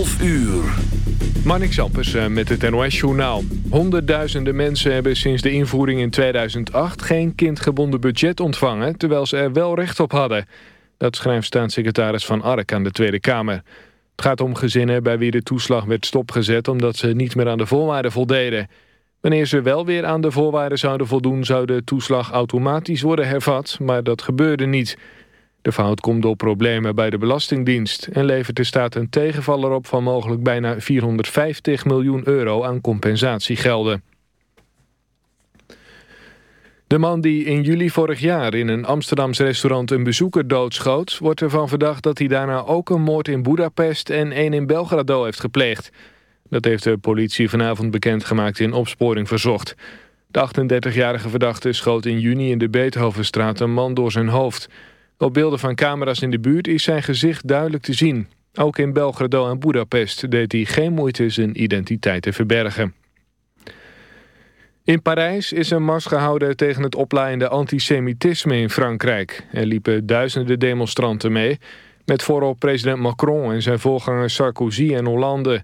12 uur. Marnik Zampers eh, met het NOS-journaal. Honderdduizenden mensen hebben sinds de invoering in 2008... geen kindgebonden budget ontvangen, terwijl ze er wel recht op hadden. Dat schrijft staatssecretaris Van Ark aan de Tweede Kamer. Het gaat om gezinnen bij wie de toeslag werd stopgezet... omdat ze niet meer aan de voorwaarden voldeden. Wanneer ze wel weer aan de voorwaarden zouden voldoen... zou de toeslag automatisch worden hervat, maar dat gebeurde niet... De fout komt door problemen bij de Belastingdienst... en levert de staat een tegenvaller op van mogelijk bijna 450 miljoen euro aan compensatiegelden. De man die in juli vorig jaar in een Amsterdams restaurant een bezoeker doodschoot... wordt ervan verdacht dat hij daarna ook een moord in Budapest en een in Belgrado heeft gepleegd. Dat heeft de politie vanavond bekendgemaakt in opsporing verzocht. De 38-jarige verdachte schoot in juni in de Beethovenstraat een man door zijn hoofd... Op beelden van camera's in de buurt is zijn gezicht duidelijk te zien. Ook in Belgrado en Budapest deed hij geen moeite zijn identiteit te verbergen. In Parijs is een mars gehouden tegen het oplaaiende antisemitisme in Frankrijk. Er liepen duizenden demonstranten mee, met voorop president Macron en zijn voorgangers Sarkozy en Hollande.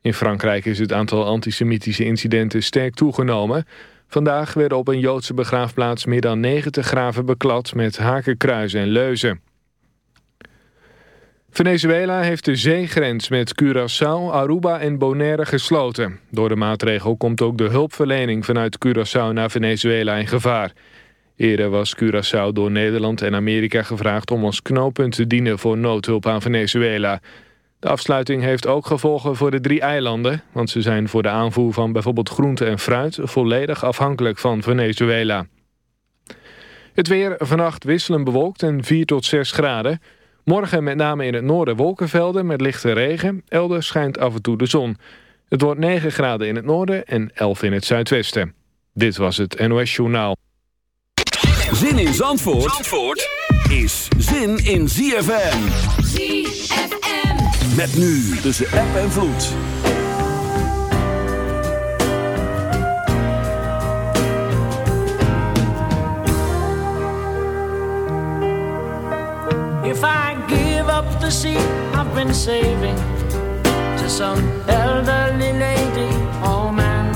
In Frankrijk is het aantal antisemitische incidenten sterk toegenomen... Vandaag werden op een Joodse begraafplaats meer dan 90 graven beklad met hakenkruizen en leuzen. Venezuela heeft de zeegrens met Curaçao, Aruba en Bonaire gesloten. Door de maatregel komt ook de hulpverlening vanuit Curaçao naar Venezuela in gevaar. Eerder was Curaçao door Nederland en Amerika gevraagd om als knooppunt te dienen voor noodhulp aan Venezuela. De afsluiting heeft ook gevolgen voor de drie eilanden... want ze zijn voor de aanvoer van bijvoorbeeld groente en fruit... volledig afhankelijk van Venezuela. Het weer vannacht wisselend bewolkt en 4 tot 6 graden. Morgen met name in het noorden wolkenvelden met lichte regen. Elders schijnt af en toe de zon. Het wordt 9 graden in het noorden en 11 in het zuidwesten. Dit was het NOS Journaal. Zin in Zandvoort, Zandvoort is zin in ZFM. ZFM. Met nu tussen app en vloed. If I give up the seat I've been saving to some elderly lady, oh man,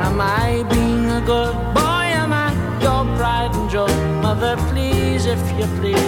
am I being a good boy? Am I your pride and joy? Mother, please, if you please,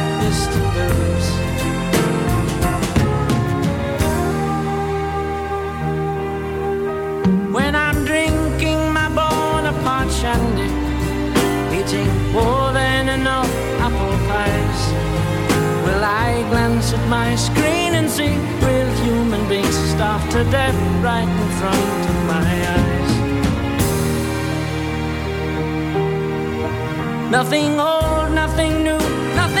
When I'm drinking my Bonaparte shandy, eating more than enough apple pies, will I glance at my screen and see real human beings starve to death right in front of my eyes? Nothing old, nothing new further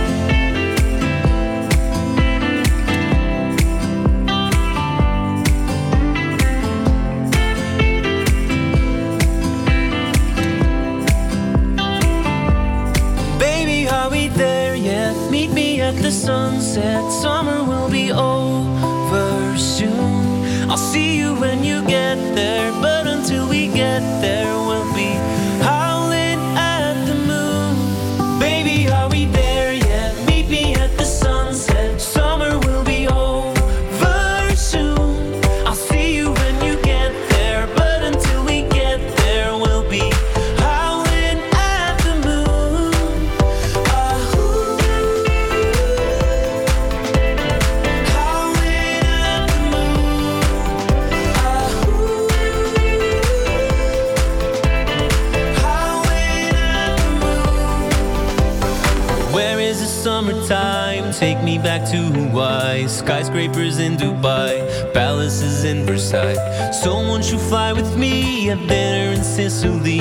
The sunset. Summer will be over dinner in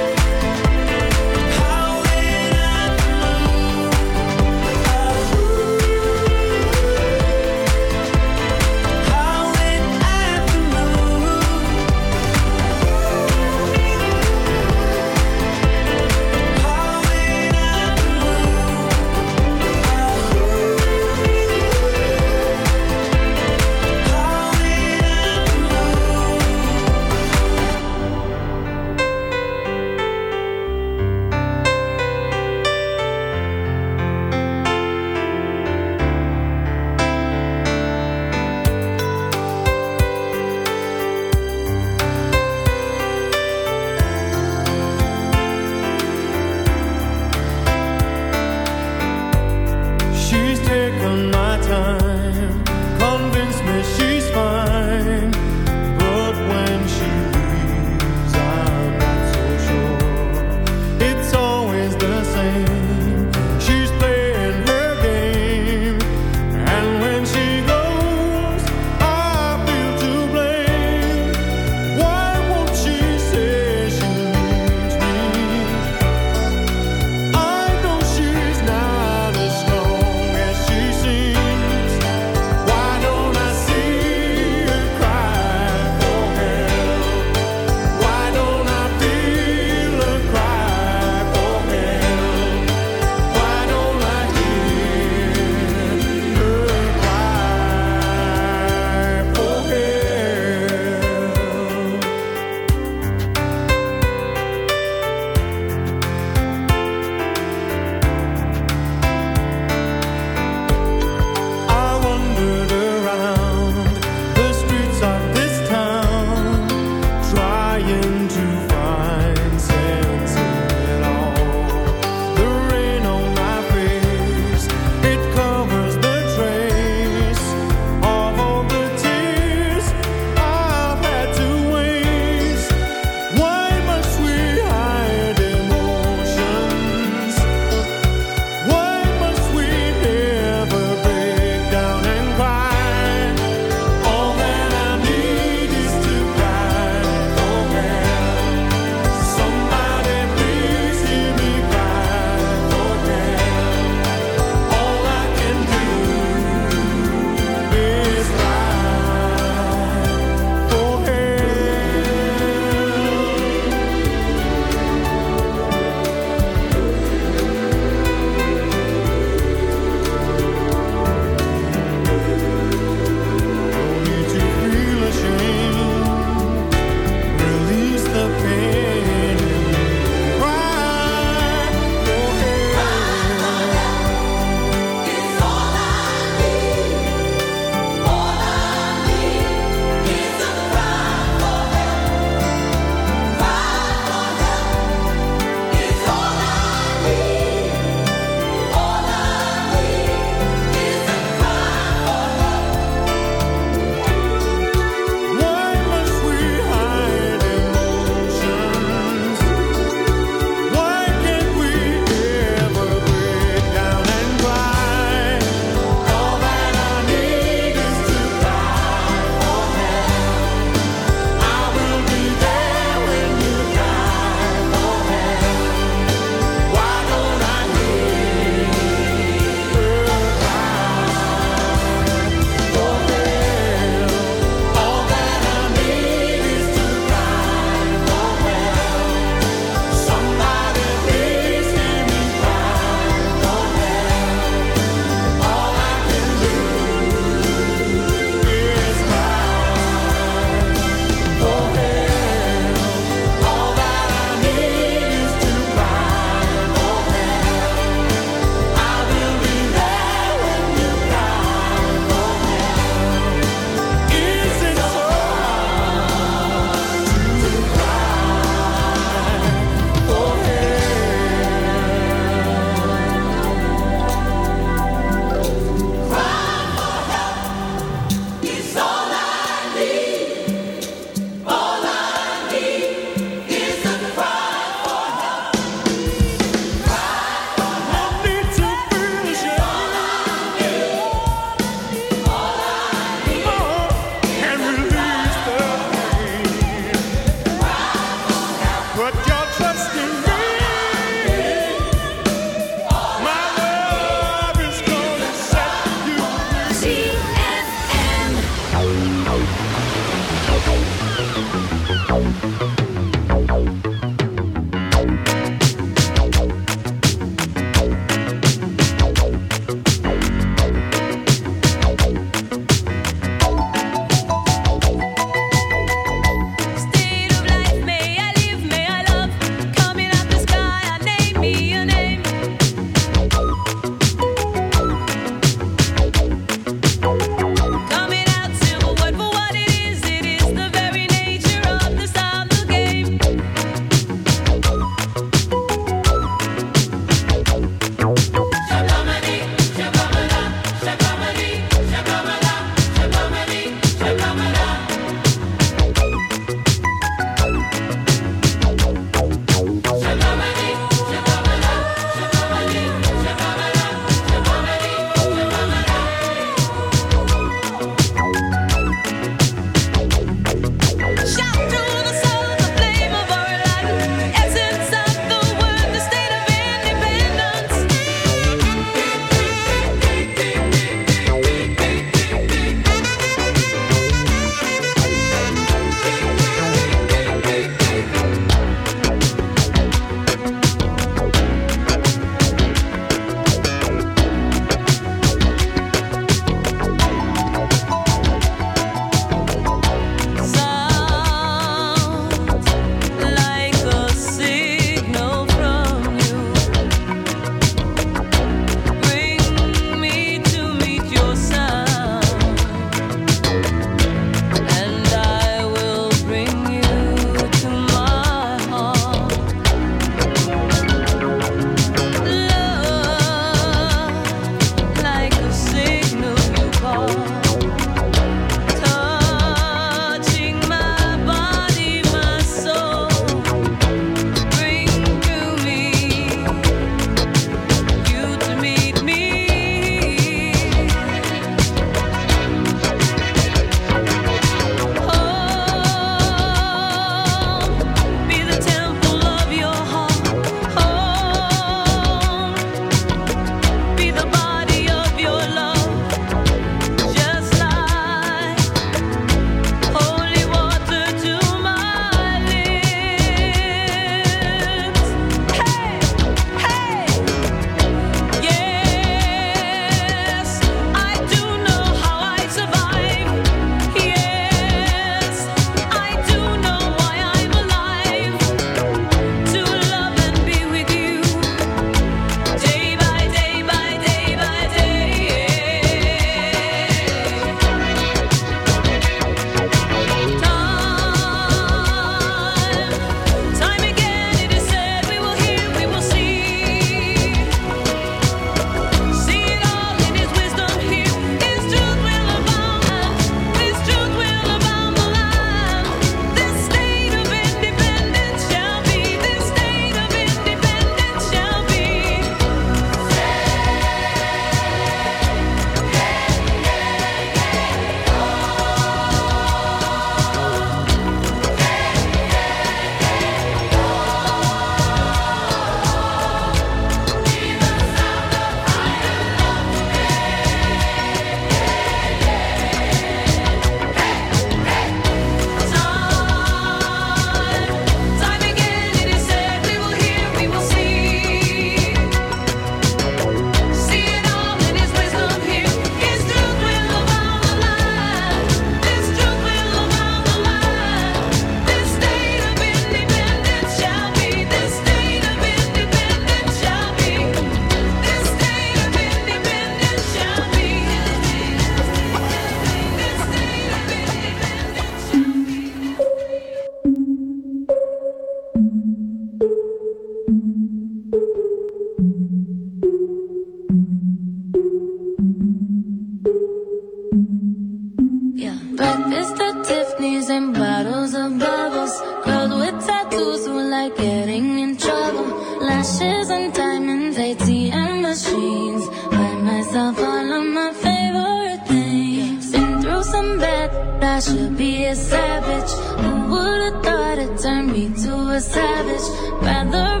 a savage, rather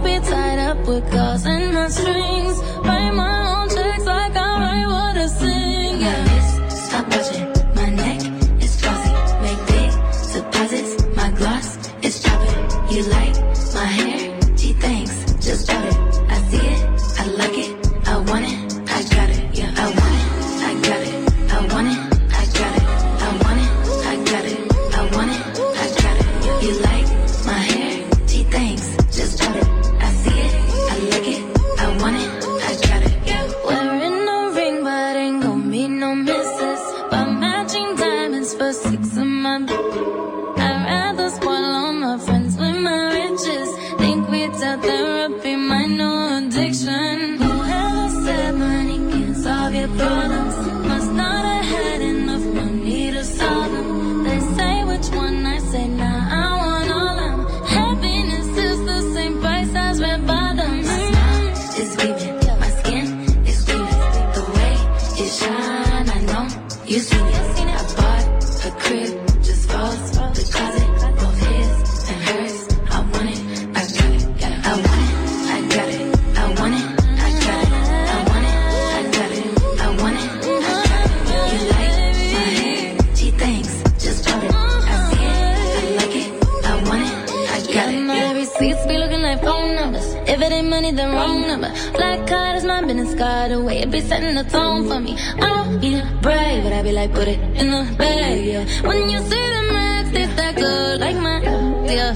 summer. Black card is my business card away. It be setting the tone for me. I don't need a brave, but I be like, put it in the bag, yeah. When you see the max, they that good, like my, yeah.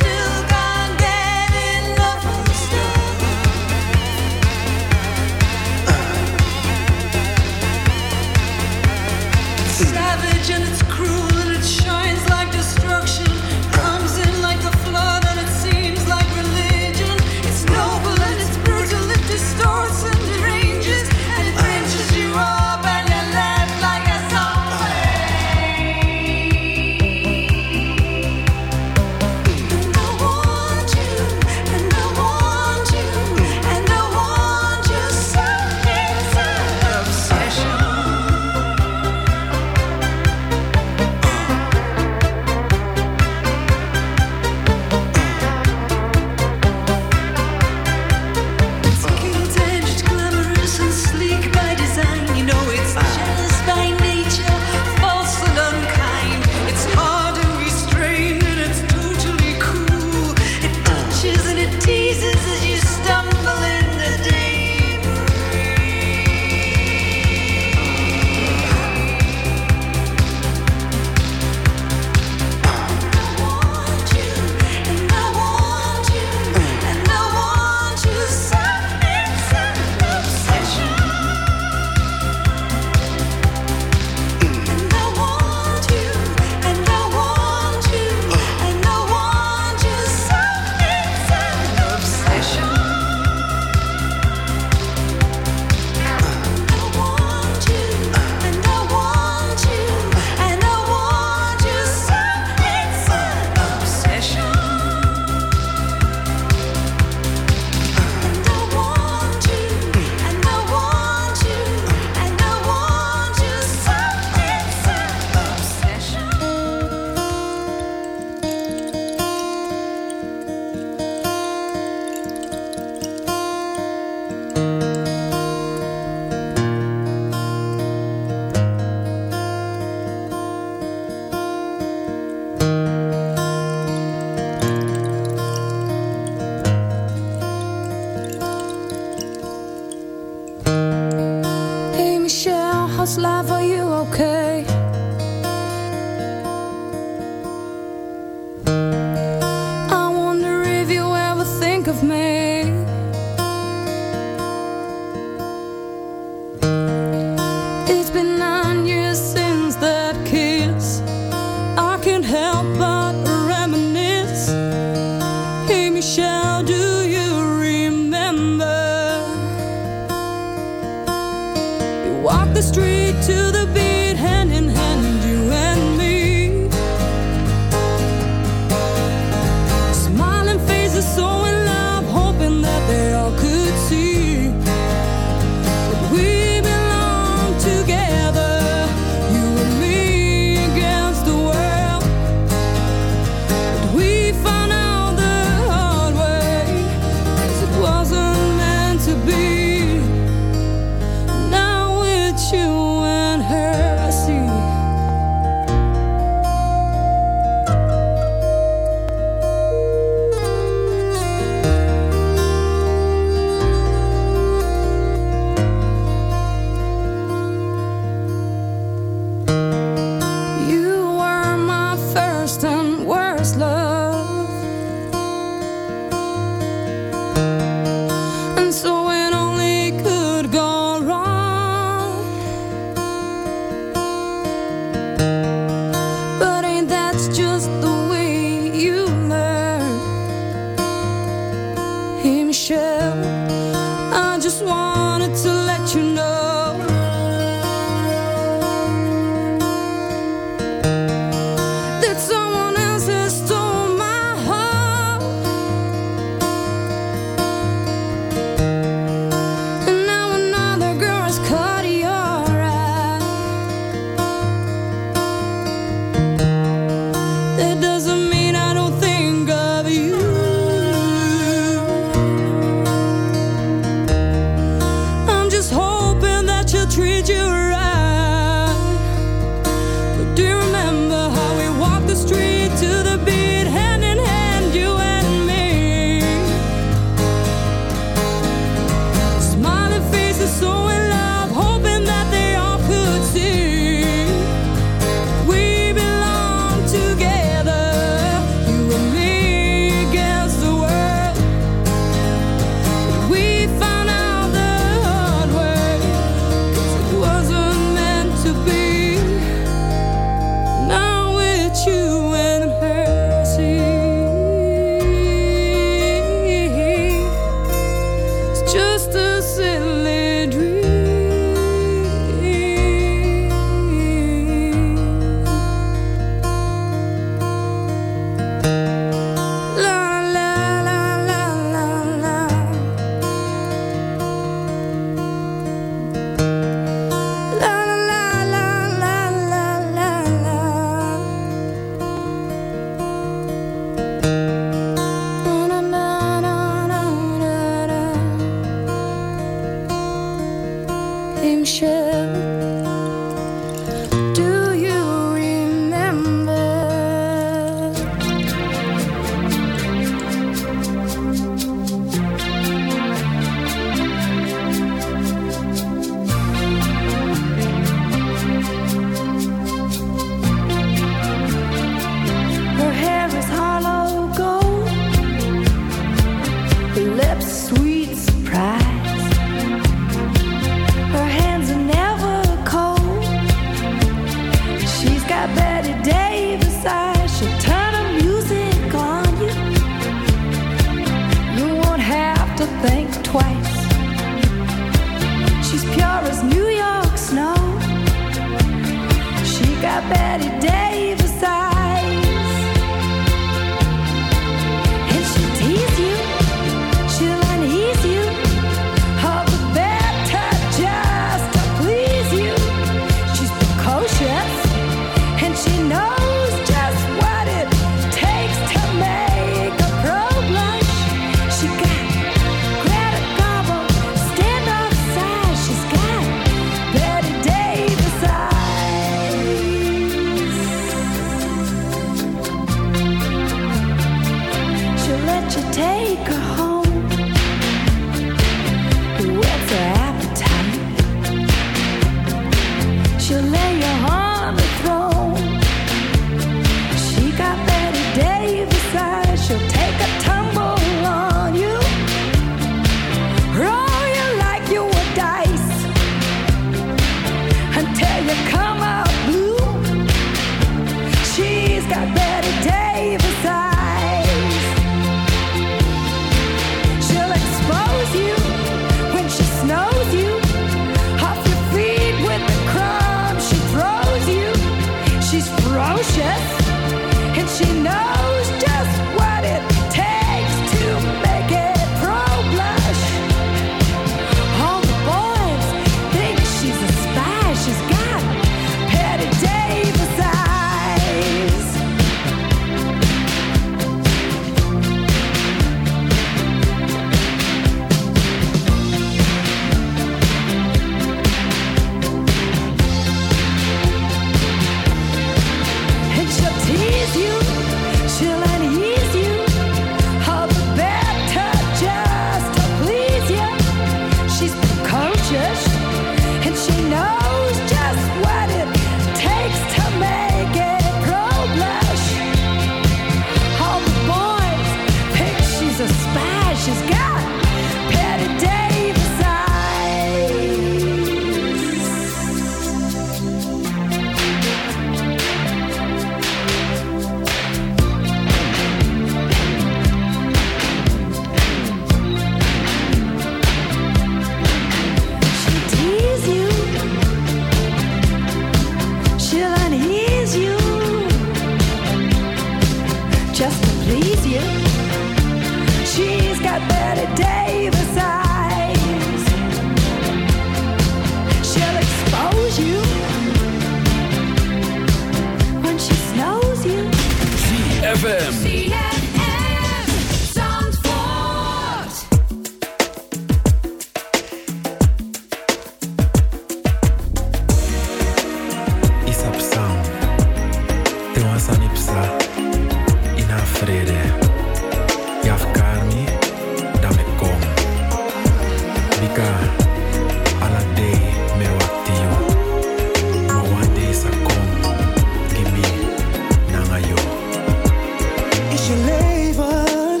leven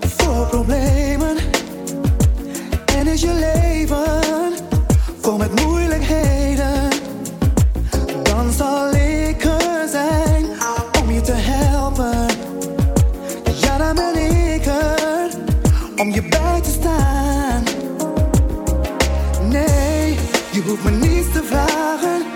voor problemen? En is je leven vol met moeilijkheden? Dan zal ik er zijn om je te helpen. Ja, dan ben ik er om je bij te staan. Nee, je hoeft me niets te vragen.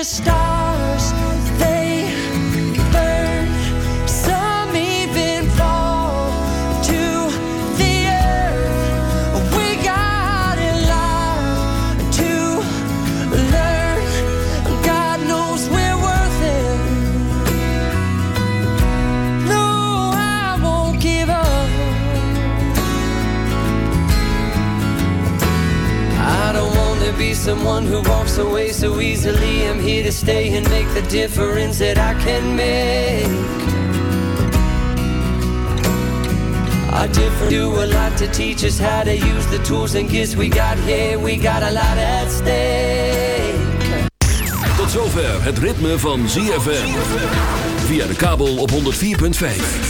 Even who walks away so easily. I'm here to stay and make the difference that I can make. I do a lot to teach us how to use the tools and gifts we got here. We got a lot at stake. Tot zover het ritme van ZFM. Via de kabel op 104.5.